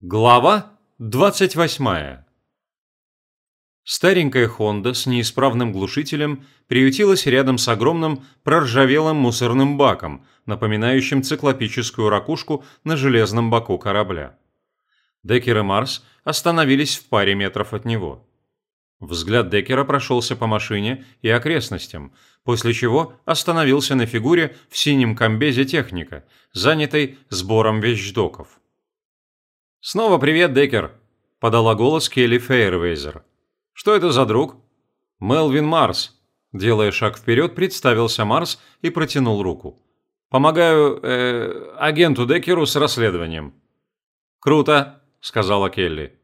Глава 28. Старенькая Honda с неисправным глушителем приютилась рядом с огромным проржавелым мусорным баком, напоминающим циклопическую ракушку на железном боку корабля. Деккер и Марс остановились в паре метров от него. Взгляд Деккера прошелся по машине и окрестностям, после чего остановился на фигуре в синем комбезе техника, занятой сбором вещдоков. «Снова привет, Деккер!» – подала голос Келли Фейервейзер. «Что это за друг?» «Мелвин Марс», – делая шаг вперед, представился Марс и протянул руку. «Помогаю э, агенту Деккеру с расследованием». «Круто», – сказала Келли.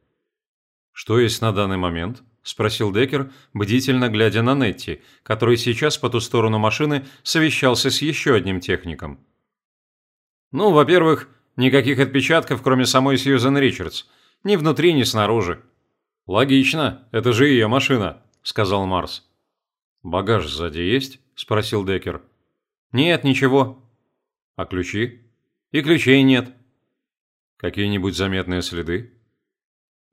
«Что есть на данный момент?» – спросил Деккер, бдительно глядя на Нетти, который сейчас по ту сторону машины совещался с еще одним техником. «Ну, во-первых, Никаких отпечатков, кроме самой Сьюзен Ричардс. Ни внутри, ни снаружи. «Логично, это же ее машина», – сказал Марс. «Багаж сзади есть?» – спросил Деккер. «Нет, ничего». «А ключи?» «И ключей нет». «Какие-нибудь заметные следы?»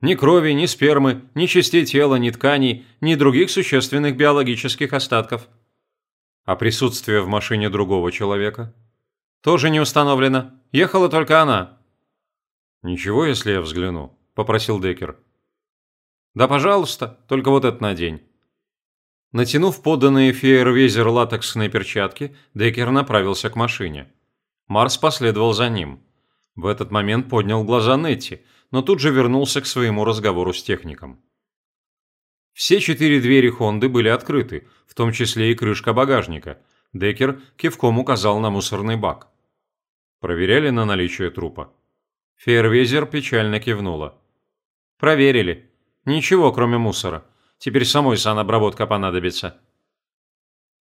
Ни крови, ни спермы, ни частей тела, ни тканей, ни других существенных биологических остатков. А присутствие в машине другого человека? Тоже не установлено. Ехала только она». «Ничего, если я взгляну?» – попросил Деккер. «Да, пожалуйста, только вот это надень». Натянув поданные фейервезер латексные перчатки, Деккер направился к машине. Марс последовал за ним. В этот момент поднял глаза Нетти, но тут же вернулся к своему разговору с техником. Все четыре двери Хонды были открыты, в том числе и крышка багажника. Деккер кивком указал на мусорный бак. Проверяли на наличие трупа. Фейервезер печально кивнула. Проверили. Ничего, кроме мусора. Теперь самой санобработка понадобится.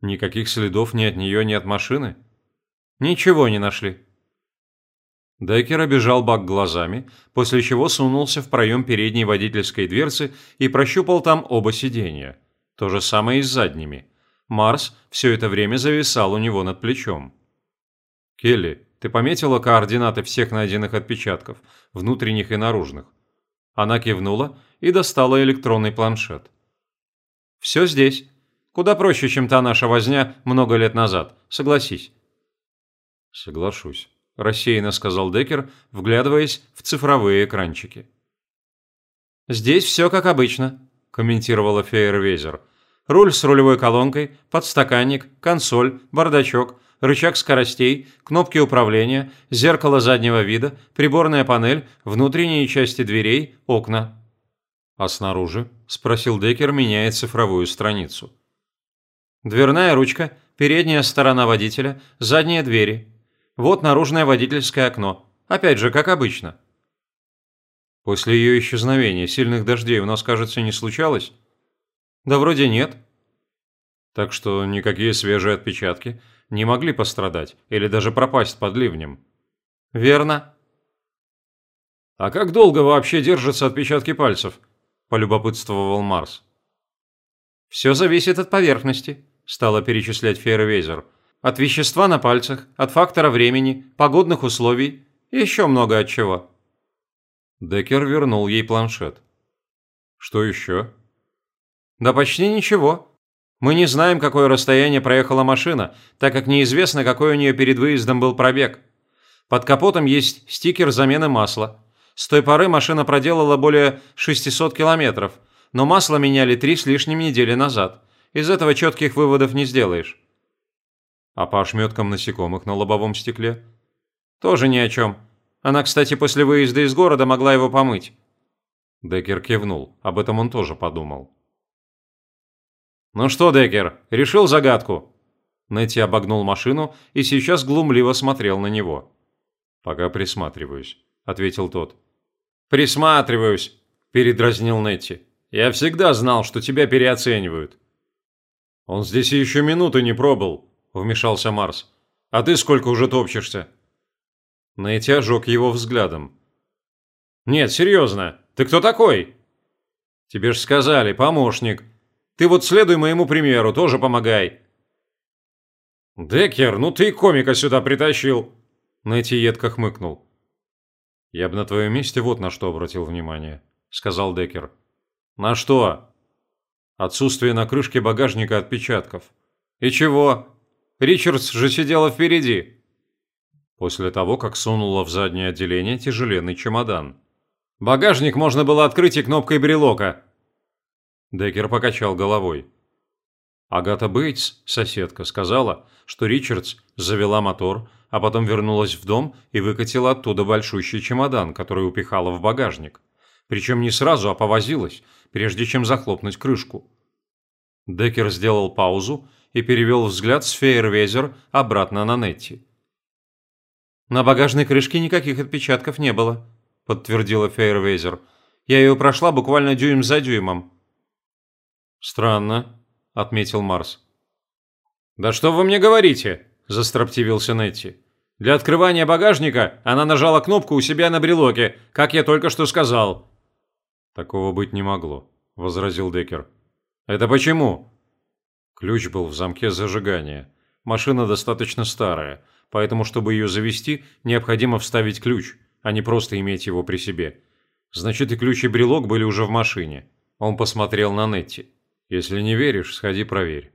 Никаких следов ни от нее, ни от машины? Ничего не нашли. Деккер обежал бак глазами, после чего сунулся в проем передней водительской дверцы и прощупал там оба сиденья. То же самое и с задними. Марс все это время зависал у него над плечом. «Келли, ты пометила координаты всех найденных отпечатков, внутренних и наружных?» Она кивнула и достала электронный планшет. «Все здесь. Куда проще, чем та наша возня много лет назад, согласись». «Соглашусь», – рассеянно сказал Деккер, вглядываясь в цифровые экранчики. «Здесь все как обычно», – комментировала Фейервезер. «Руль с рулевой колонкой, подстаканник, консоль, бардачок – рычаг скоростей, кнопки управления, зеркало заднего вида, приборная панель, внутренние части дверей, окна. «А снаружи?» – спросил Деккер, меняя цифровую страницу. «Дверная ручка, передняя сторона водителя, задние двери. Вот наружное водительское окно. Опять же, как обычно». «После ее исчезновения сильных дождей у нас, кажется, не случалось?» «Да вроде нет». «Так что никакие свежие отпечатки, не могли пострадать или даже пропасть под ливнем. Верно. А как долго вообще держатся отпечатки пальцев? полюбопытствовал Марс. Все зависит от поверхности, стала перечислять Фейервейзер. От вещества на пальцах, от фактора времени, погодных условий и еще много от чего. Деккер вернул ей планшет. Что еще? Да почти ничего. Мы не знаем, какое расстояние проехала машина, так как неизвестно, какой у нее перед выездом был пробег. Под капотом есть стикер замены масла. С той поры машина проделала более 600 километров, но масло меняли три с лишним недели назад. Из этого четких выводов не сделаешь. А по ошметкам насекомых на лобовом стекле? Тоже ни о чем. Она, кстати, после выезда из города могла его помыть. Деккер кивнул. Об этом он тоже подумал. «Ну что, Деккер, решил загадку?» Нетти обогнул машину и сейчас глумливо смотрел на него. «Пока присматриваюсь», – ответил тот. «Присматриваюсь», – передразнил Нетти. «Я всегда знал, что тебя переоценивают». «Он здесь еще минуты не пробыл», – вмешался Марс. «А ты сколько уже топчешься?» Нетти ожег его взглядом. «Нет, серьезно, ты кто такой?» «Тебе ж сказали, помощник», ты вот следуй моему примеру, тоже помогай». «Деккер, ну ты комика сюда притащил!» Нэти едко хмыкнул. «Я бы на твоем месте вот на что обратил внимание», – сказал Деккер. «На что?» «Отсутствие на крышке багажника отпечатков». «И чего? Ричардс же сидела впереди». После того, как сунула в заднее отделение тяжеленный чемодан. «Багажник можно было открыть и кнопкой брелока». Деккер покачал головой. Агата Бейтс, соседка, сказала, что Ричардс завела мотор, а потом вернулась в дом и выкатила оттуда большущий чемодан, который упихала в багажник. Причем не сразу, а повозилась, прежде чем захлопнуть крышку. Деккер сделал паузу и перевел взгляд с Фейервезер обратно на Нетти. «На багажной крышке никаких отпечатков не было», – подтвердила Фейервезер. «Я ее прошла буквально дюйм за дюймом». «Странно», – отметил Марс. «Да что вы мне говорите?» – застроптивился Нетти. «Для открывания багажника она нажала кнопку у себя на брелоке, как я только что сказал». «Такого быть не могло», – возразил Деккер. «Это почему?» Ключ был в замке зажигания. Машина достаточно старая, поэтому, чтобы ее завести, необходимо вставить ключ, а не просто иметь его при себе. Значит, и ключ и брелок были уже в машине. Он посмотрел на Нетти. «Если не веришь, сходи проверь».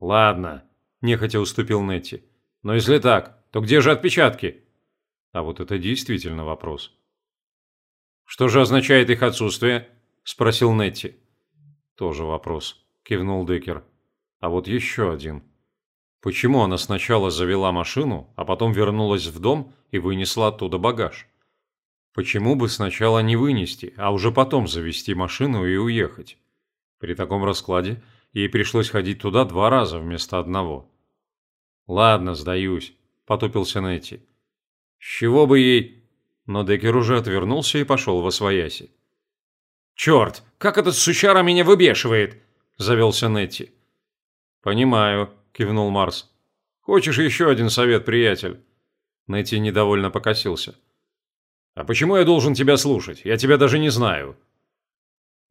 «Ладно», – нехотя уступил Нетти. «Но если так, то где же отпечатки?» А вот это действительно вопрос. «Что же означает их отсутствие?» – спросил Нетти. «Тоже вопрос», – кивнул Деккер. «А вот еще один. Почему она сначала завела машину, а потом вернулась в дом и вынесла оттуда багаж? Почему бы сначала не вынести, а уже потом завести машину и уехать? При таком раскладе ей пришлось ходить туда два раза вместо одного. «Ладно, сдаюсь», – потупился Нетти. «С чего бы ей...» Но Деккер уже отвернулся и пошел во свояси. «Черт, как этот сучара меня выбешивает!» – завелся Нетти. «Понимаю», – кивнул Марс. «Хочешь еще один совет, приятель?» Нетти недовольно покосился. «А почему я должен тебя слушать? Я тебя даже не знаю».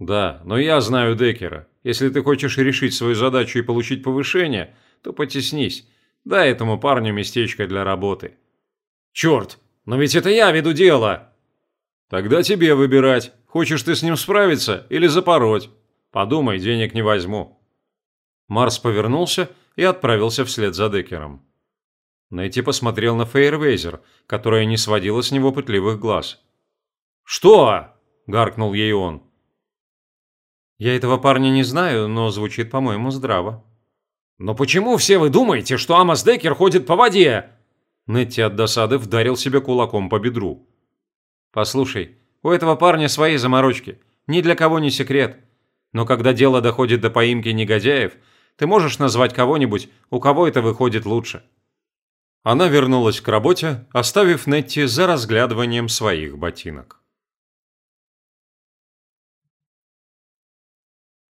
«Да, но я знаю Деккера. Если ты хочешь решить свою задачу и получить повышение, то потеснись. Дай этому парню местечко для работы». «Черт, но ведь это я веду дело!» «Тогда тебе выбирать, хочешь ты с ним справиться или запороть. Подумай, денег не возьму». Марс повернулся и отправился вслед за Деккером. Найти посмотрел на Фейервейзер, которая не сводила с него пытливых глаз. «Что?» – гаркнул ей он. Я этого парня не знаю, но звучит, по-моему, здраво. Но почему все вы думаете, что Амос Деккер ходит по воде? Нетти от досады вдарил себе кулаком по бедру. Послушай, у этого парня свои заморочки. Ни для кого не секрет. Но когда дело доходит до поимки негодяев, ты можешь назвать кого-нибудь, у кого это выходит лучше. Она вернулась к работе, оставив Нетти за разглядыванием своих ботинок.